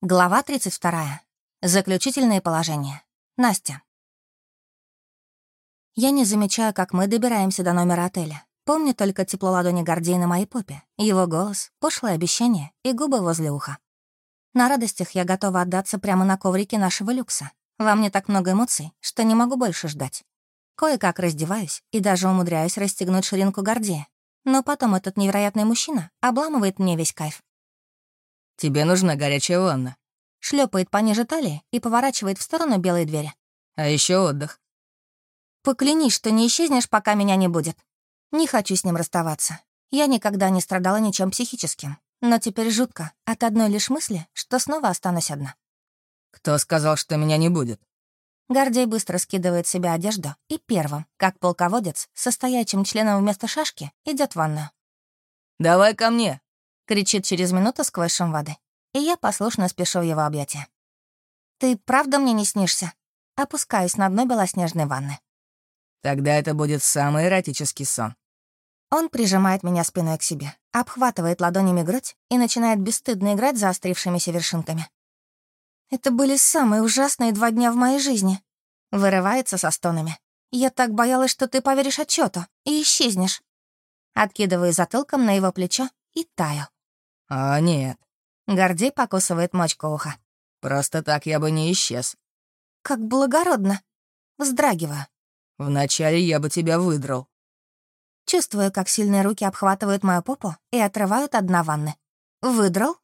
Глава 32. Заключительные положения. Настя. Я не замечаю, как мы добираемся до номера отеля. Помню только тепло ладони Гордея на моей попе, его голос, пошлое обещание и губы возле уха. На радостях я готова отдаться прямо на коврике нашего люкса. Во мне так много эмоций, что не могу больше ждать. Кое-как раздеваюсь и даже умудряюсь расстегнуть ширинку Гордея. Но потом этот невероятный мужчина обламывает мне весь кайф. «Тебе нужна горячая ванна». Шлепает пониже талии и поворачивает в сторону белой двери. «А еще отдых». «Поклянись, что не исчезнешь, пока меня не будет. Не хочу с ним расставаться. Я никогда не страдала ничем психическим. Но теперь жутко от одной лишь мысли, что снова останусь одна». «Кто сказал, что меня не будет?» Гордей быстро скидывает с себя одежду и первым, как полководец, со стоячим членом вместо шашки, идет в ванную. «Давай ко мне!» Кричит через минуту сквозь шум воды. И я послушно спешу в его объятия. «Ты правда мне не снишься?» Опускаюсь на дно белоснежной ванны. «Тогда это будет самый эротический сон». Он прижимает меня спиной к себе, обхватывает ладонями грудь и начинает бесстыдно играть заострившимися вершинками. «Это были самые ужасные два дня в моей жизни», — вырывается со стонами. «Я так боялась, что ты поверишь отчету и исчезнешь». Откидываю затылком на его плечо и таю. «А нет». Гордей покусывает мочку уха. «Просто так я бы не исчез». «Как благородно!» Вздрагиваю. «Вначале я бы тебя выдрал». Чувствую, как сильные руки обхватывают мою попу и отрывают от дна ванны. «Выдрал?»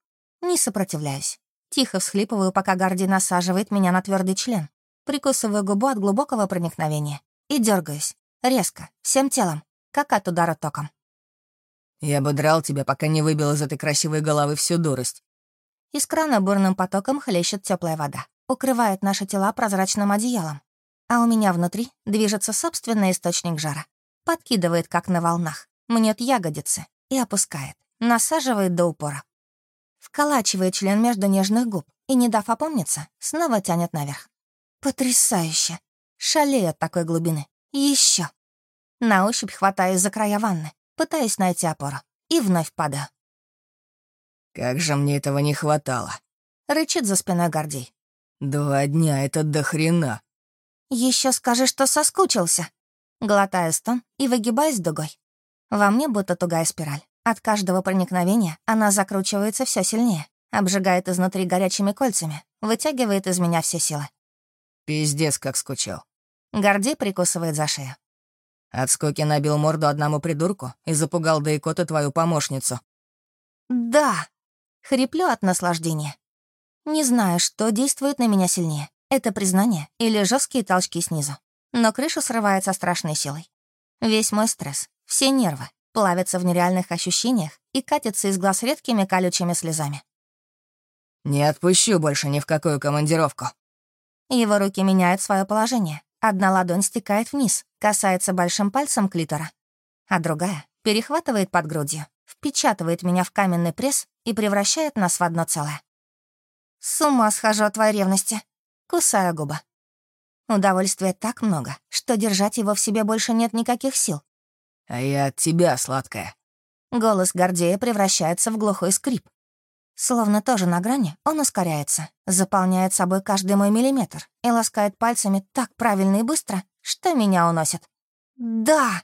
Не сопротивляюсь. Тихо всхлипываю, пока Гордий насаживает меня на твердый член. Прикусываю губу от глубокого проникновения. И дергаюсь. Резко, всем телом, как от удара током. Я бы драл тебя, пока не выбил из этой красивой головы всю дурость. Из крана бурным потоком хлещет теплая вода, укрывает наши тела прозрачным одеялом. А у меня внутри движется собственный источник жара. Подкидывает, как на волнах, мнет ягодицы и опускает, насаживает до упора. Вколачивает член между нежных губ и, не дав опомниться, снова тянет наверх. Потрясающе! Шалею от такой глубины. Еще. На ощупь хватаюсь за края ванны, пытаясь найти опору, и вновь падаю. «Как же мне этого не хватало!» — рычит за спиной Гордей. «Два дня — это до хрена!» Еще скажи, что соскучился!» Глотаю стон и выгибаюсь дугой. Во мне будто тугая спираль. От каждого проникновения она закручивается все сильнее, обжигает изнутри горячими кольцами, вытягивает из меня все силы. «Пиздец, как скучал!» Гордей прикусывает за шею. От скуки набил морду одному придурку и запугал Дейкота твою помощницу. «Да!» — хриплю от наслаждения. Не знаю, что действует на меня сильнее. Это признание или жесткие толчки снизу. Но крышу срывает со страшной силой. Весь мой стресс, все нервы плавятся в нереальных ощущениях и катятся из глаз редкими колючими слезами. «Не отпущу больше ни в какую командировку». Его руки меняют свое положение, Одна ладонь стекает вниз, касается большим пальцем клитора, а другая перехватывает под грудью, впечатывает меня в каменный пресс и превращает нас в одно целое. С ума схожу от твоей ревности. Кусаю губы. Удовольствия так много, что держать его в себе больше нет никаких сил. «А я от тебя, сладкая». Голос Гордея превращается в глухой скрип. Словно тоже на грани, он ускоряется, заполняет собой каждый мой миллиметр и ласкает пальцами так правильно и быстро, что меня уносит. «Да!»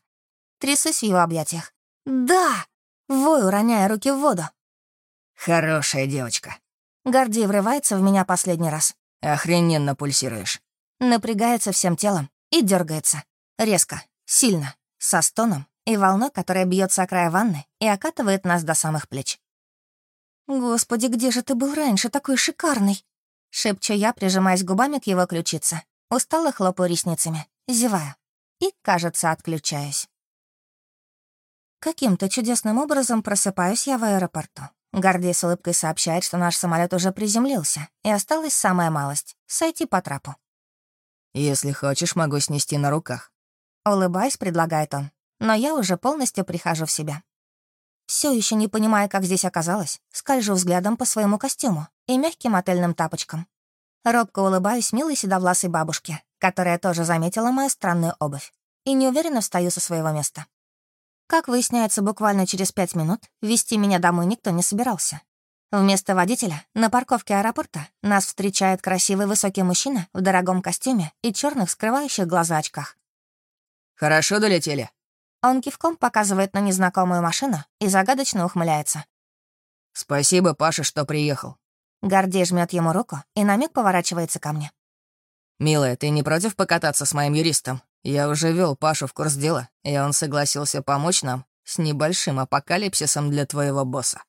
Трясусь в его объятиях. «Да!» Вою, роняя руки в воду. «Хорошая девочка». Гордей врывается в меня последний раз. «Охрененно пульсируешь». Напрягается всем телом и дергается. Резко, сильно, со стоном и волной, которая бьется о край ванны и окатывает нас до самых плеч. «Господи, где же ты был раньше, такой шикарный?» Шепчу я, прижимаясь губами к его ключице. Устало хлопаю ресницами, зеваю. И, кажется, отключаюсь. Каким-то чудесным образом просыпаюсь я в аэропорту. Гордей с улыбкой сообщает, что наш самолет уже приземлился, и осталась самая малость — сойти по трапу. «Если хочешь, могу снести на руках». Улыбаясь, предлагает он, но я уже полностью прихожу в себя. Все еще не понимая, как здесь оказалось, скольжу взглядом по своему костюму и мягким отельным тапочкам. Робко улыбаюсь милой седовласой бабушке, которая тоже заметила мою странную обувь, и неуверенно встаю со своего места. Как выясняется, буквально через пять минут вести меня домой никто не собирался. Вместо водителя на парковке аэропорта нас встречает красивый высокий мужчина в дорогом костюме и черных скрывающих глаза очках. «Хорошо долетели?» Он кивком показывает на незнакомую машину и загадочно ухмыляется. «Спасибо, Паша, что приехал». Гордей жмет ему руку и на миг поворачивается ко мне. «Милая, ты не против покататься с моим юристом? Я уже вел Пашу в курс дела, и он согласился помочь нам с небольшим апокалипсисом для твоего босса».